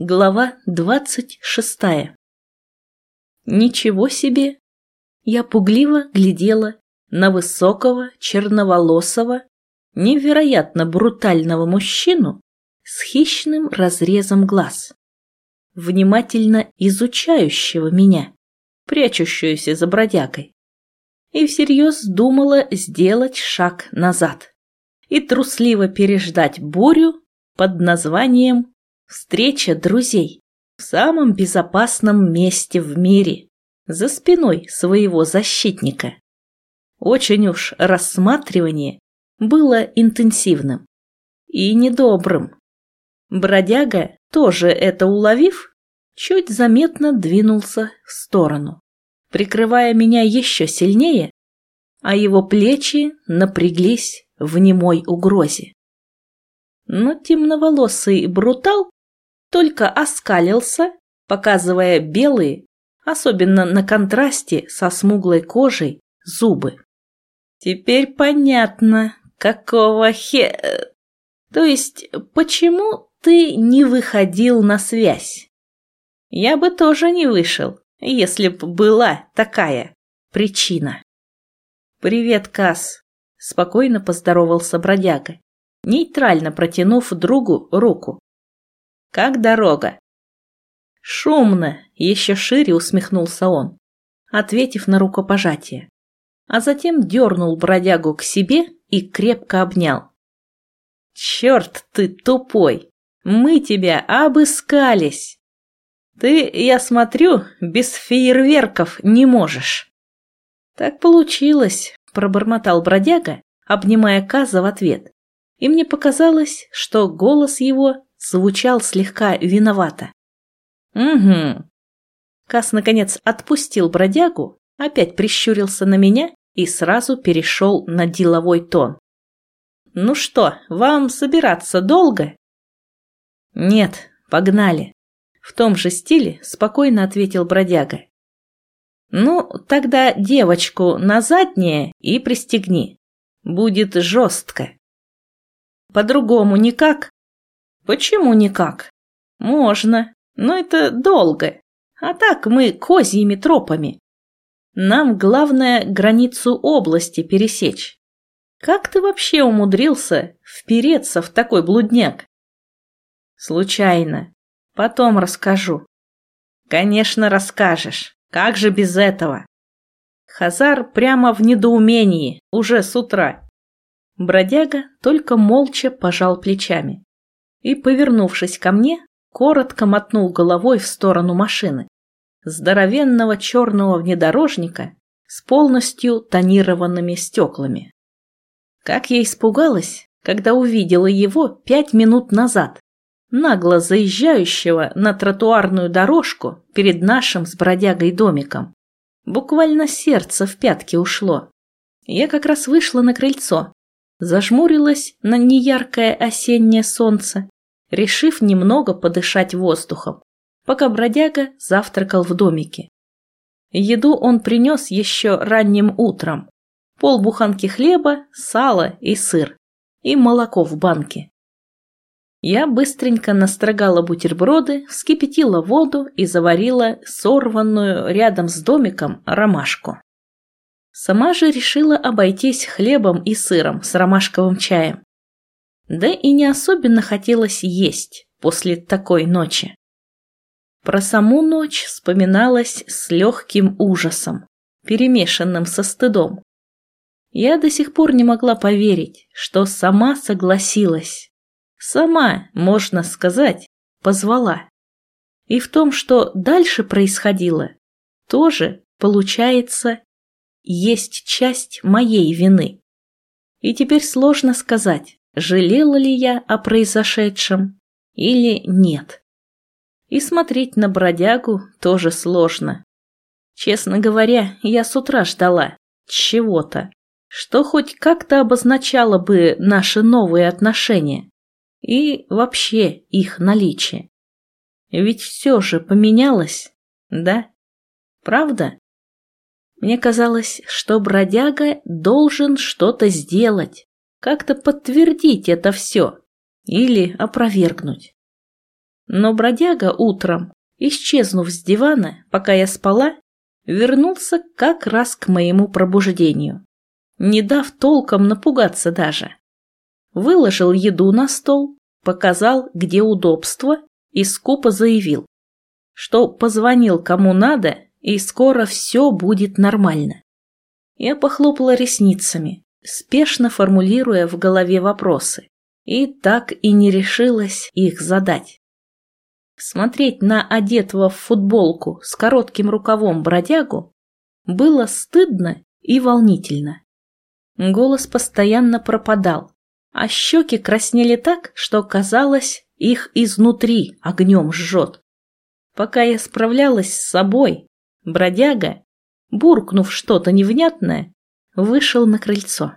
Глава двадцать шестая Ничего себе! Я пугливо глядела на высокого, черноволосого, невероятно брутального мужчину с хищным разрезом глаз, внимательно изучающего меня, прячущуюся за бродягой, и всерьез думала сделать шаг назад и трусливо переждать бурю под названием Встреча друзей в самом безопасном месте в мире, за спиной своего защитника. Очень уж рассматривание было интенсивным и недобрым. Бродяга, тоже это уловив, чуть заметно двинулся в сторону, прикрывая меня еще сильнее, а его плечи напряглись в немой угрозе. Но темноволосый брутал только оскалился, показывая белые, особенно на контрасте со смуглой кожей, зубы. Теперь понятно, какого хе... То есть, почему ты не выходил на связь? Я бы тоже не вышел, если б была такая причина. «Привет, Кас. спокойно поздоровался бродяга, нейтрально протянув другу руку. Как дорога?» «Шумно!» — еще шире усмехнулся он, ответив на рукопожатие. А затем дернул бродягу к себе и крепко обнял. «Черт ты тупой! Мы тебя обыскались! Ты, я смотрю, без фейерверков не можешь!» «Так получилось!» — пробормотал бродяга, обнимая Каза в ответ. И мне показалось, что голос его звучал слегка виновато. «Угу». Кас, наконец, отпустил бродягу, опять прищурился на меня и сразу перешел на деловой тон. «Ну что, вам собираться долго?» «Нет, погнали», — в том же стиле спокойно ответил бродяга. «Ну, тогда девочку на заднее и пристегни. Будет жестко». «По-другому никак?» Почему никак? Можно, но это долго. А так мы козьими тропами. Нам главное границу области пересечь. Как ты вообще умудрился впереться в такой блудняк? Случайно. Потом расскажу. Конечно, расскажешь. Как же без этого? Хазар прямо в недоумении, уже с утра. Бродяга только молча пожал плечами и, повернувшись ко мне, коротко мотнул головой в сторону машины. Здоровенного черного внедорожника с полностью тонированными стеклами. Как я испугалась, когда увидела его пять минут назад, нагло заезжающего на тротуарную дорожку перед нашим с бродягой домиком. Буквально сердце в пятки ушло. Я как раз вышла на крыльцо, зажмурилась на неяркое осеннее солнце, решив немного подышать воздухом, пока бродяга завтракал в домике. Еду он принес еще ранним утром. Полбуханки хлеба, сало и сыр. И молоко в банке. Я быстренько настрогала бутерброды, вскипятила воду и заварила сорванную рядом с домиком ромашку. Сама же решила обойтись хлебом и сыром с ромашковым чаем. Да и не особенно хотелось есть после такой ночи. Про саму ночь вспоминалось с легким ужасом, перемешанным со стыдом. Я до сих пор не могла поверить, что сама согласилась. Сама, можно сказать, позвала. И в том, что дальше происходило, тоже, получается, есть часть моей вины. И теперь сложно сказать, жалела ли я о произошедшем или нет. И смотреть на бродягу тоже сложно. Честно говоря, я с утра ждала чего-то, что хоть как-то обозначало бы наши новые отношения и вообще их наличие. Ведь все же поменялось, да? Правда? Мне казалось, что бродяга должен что-то сделать, как-то подтвердить это все или опровергнуть. Но бродяга утром, исчезнув с дивана, пока я спала, вернулся как раз к моему пробуждению, не дав толком напугаться даже. Выложил еду на стол, показал, где удобство, и скупо заявил, что позвонил кому надо, и скоро все будет нормально. Я похлопала ресницами, спешно формулируя в голове вопросы, и так и не решилась их задать. Смотреть на одетого в футболку с коротким рукавом бродягу было стыдно и волнительно. Голос постоянно пропадал, а щеки краснели так, что казалось, их изнутри огнем жжет. Пока я справлялась с собой, бродяга, буркнув что-то невнятное, вышел на крыльцо.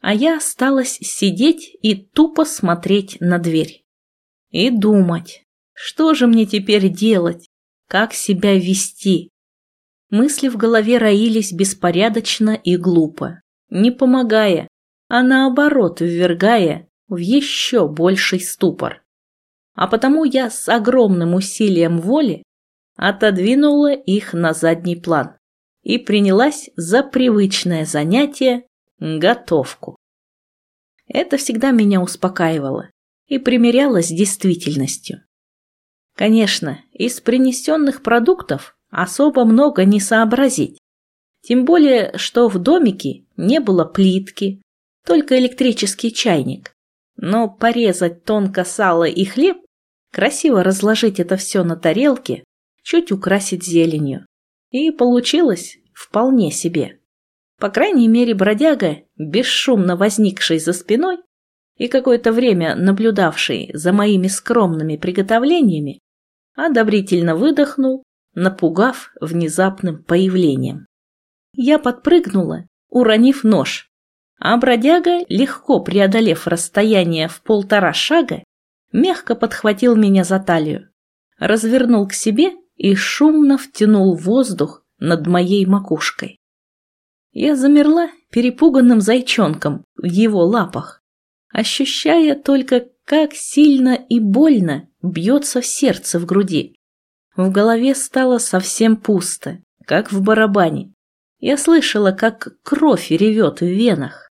А я осталась сидеть и тупо смотреть на дверь. И думать, что же мне теперь делать, как себя вести. Мысли в голове роились беспорядочно и глупо не помогая, а наоборот ввергая в еще больший ступор. А потому я с огромным усилием воли отодвинула их на задний план и принялась за привычное занятие – готовку. Это всегда меня успокаивало и примеряло с действительностью. Конечно, из принесенных продуктов особо много не сообразить, тем более, что в домике не было плитки, только электрический чайник. Но порезать тонко сало и хлеб, красиво разложить это все на тарелке, чуть украсить зеленью. И получилось вполне себе. По крайней мере, бродяга, бесшумно возникший за спиной и какое-то время наблюдавший за моими скромными приготовлениями, одобрительно выдохнул, напугав внезапным появлением. Я подпрыгнула, уронив нож, а бродяга, легко преодолев расстояние в полтора шага, мягко подхватил меня за талию, развернул к себе и шумно втянул воздух над моей макушкой. Я замерла перепуганным зайчонком в его лапах, ощущая только, как сильно и больно бьется сердце в груди. В голове стало совсем пусто, как в барабане. Я слышала, как кровь ревет в венах.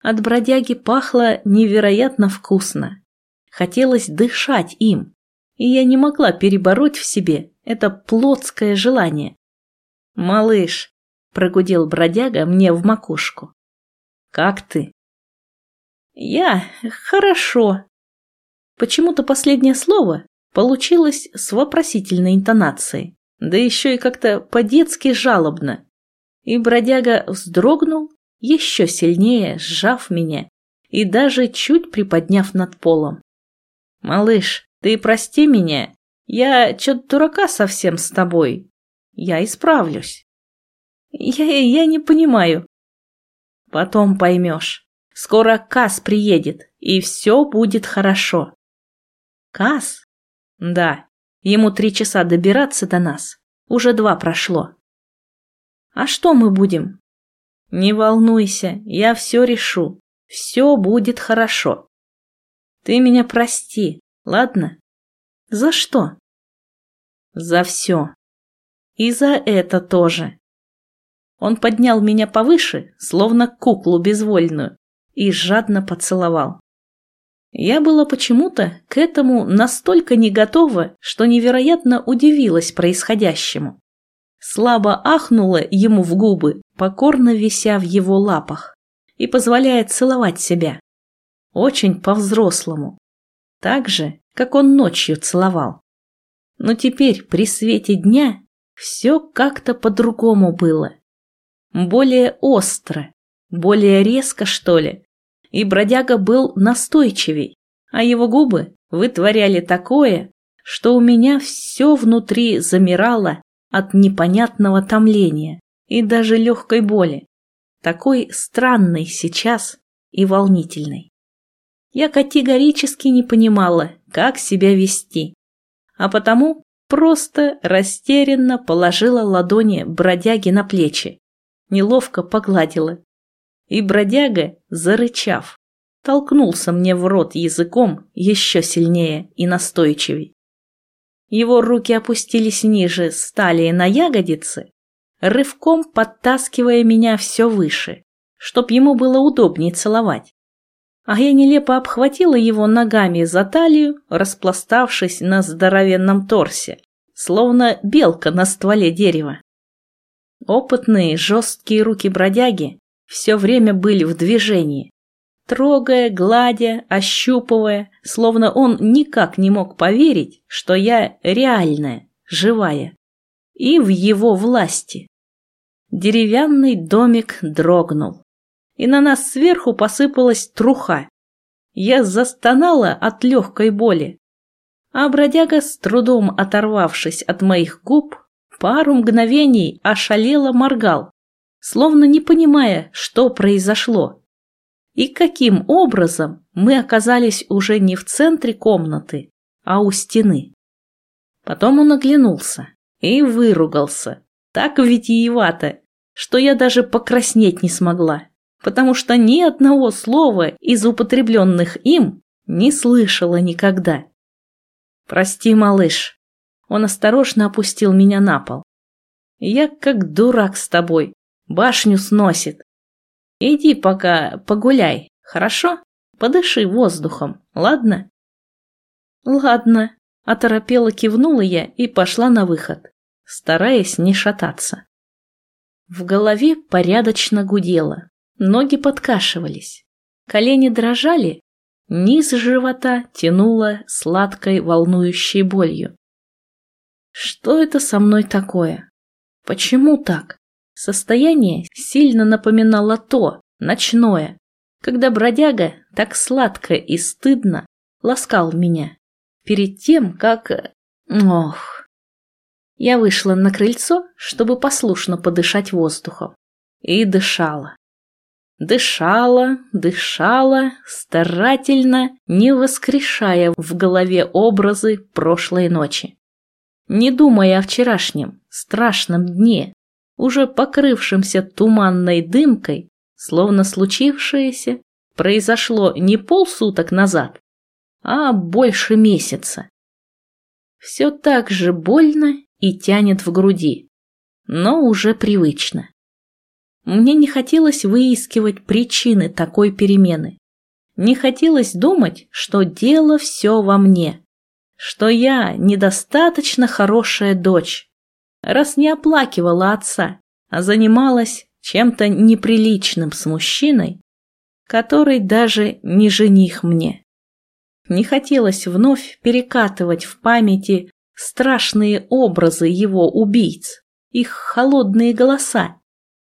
От бродяги пахло невероятно вкусно. Хотелось дышать им, и я не могла перебороть в себе это плотское желание. «Малыш», — прогудел бродяга мне в макушку, — «как ты?» «Я... хорошо». Почему-то последнее слово получилось с вопросительной интонацией, да еще и как-то по-детски жалобно и бродяга вздрогнул, еще сильнее сжав меня и даже чуть приподняв над полом. «Малыш, ты прости меня, я чё-то дурака совсем с тобой. Я исправлюсь». «Я, я не понимаю». «Потом поймешь. Скоро Кас приедет, и все будет хорошо». «Кас?» «Да, ему три часа добираться до нас. Уже два прошло». А что мы будем? Не волнуйся, я все решу. Все будет хорошо. Ты меня прости, ладно? За что? За все. И за это тоже. Он поднял меня повыше, словно куклу безвольную, и жадно поцеловал. Я была почему-то к этому настолько не готова, что невероятно удивилась происходящему слабо ахнула ему в губы, покорно вися в его лапах, и позволяя целовать себя. Очень по-взрослому. Так же, как он ночью целовал. Но теперь при свете дня все как-то по-другому было. Более остро, более резко, что ли. И бродяга был настойчивей, а его губы вытворяли такое, что у меня все внутри замирало от непонятного томления и даже легкой боли, такой странной сейчас и волнительной. Я категорически не понимала, как себя вести, а потому просто растерянно положила ладони бродяги на плечи, неловко погладила. И бродяга, зарычав, толкнулся мне в рот языком еще сильнее и настойчивей. Его руки опустились ниже, стали на ягодицы, рывком подтаскивая меня все выше, чтоб ему было удобнее целовать. А я нелепо обхватила его ногами за талию, распластавшись на здоровенном торсе, словно белка на стволе дерева. Опытные, жесткие руки бродяги все время были в движении, трогая, гладя, ощупывая, словно он никак не мог поверить, что я реальная, живая и в его власти. Деревянный домик дрогнул, и на нас сверху посыпалась труха. Я застонала от легкой боли, а бродяга, с трудом оторвавшись от моих губ, пару мгновений ошалело моргал, словно не понимая, что произошло. И каким образом мы оказались уже не в центре комнаты, а у стены. Потом он оглянулся и выругался, так витиевато, что я даже покраснеть не смогла, потому что ни одного слова из употребленных им не слышала никогда. «Прости, малыш». Он осторожно опустил меня на пол. «Я как дурак с тобой, башню сносит. Иди пока погуляй, хорошо? Подыши воздухом, ладно?» «Ладно», — оторопела кивнула я и пошла на выход стараясь не шататься. В голове порядочно гудело, ноги подкашивались, колени дрожали, низ живота тянуло сладкой волнующей болью. Что это со мной такое? Почему так? Состояние сильно напоминало то, ночное, когда бродяга так сладко и стыдно ласкал меня, перед тем, как... Ох, я вышла на крыльцо, чтобы послушно подышать воздухом. И дышала. Дышала, дышала, старательно, не воскрешая в голове образы прошлой ночи. Не думая о вчерашнем, страшном дне, уже покрывшемся туманной дымкой, словно случившееся произошло не полсуток назад, а больше месяца. Все так же больно и тянет в груди, но уже привычно. Мне не хотелось выискивать причины такой перемены. Не хотелось думать, что дело все во мне, что я недостаточно хорошая дочь, раз не оплакивала отца, а занималась чем-то неприличным с мужчиной, который даже не жених мне. Не хотелось вновь перекатывать в памяти страшные образы его убийц, их холодные голоса.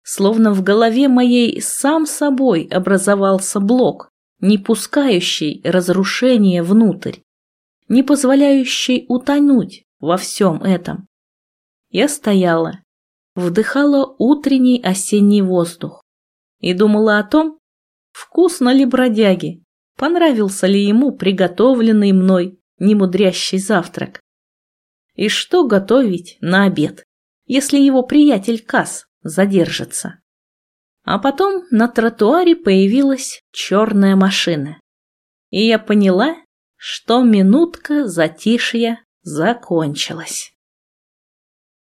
Словно в голове моей сам собой образовался блок, не пускающий разрушение внутрь, не позволяющий утонуть во всем этом. Я стояла, вдыхала утренний осенний воздух и думала о том, вкусно ли бродяге, понравился ли ему приготовленный мной немудрящий завтрак. И что готовить на обед, если его приятель Касс задержится? А потом на тротуаре появилась черная машина. И я поняла, что минутка затишья закончилась.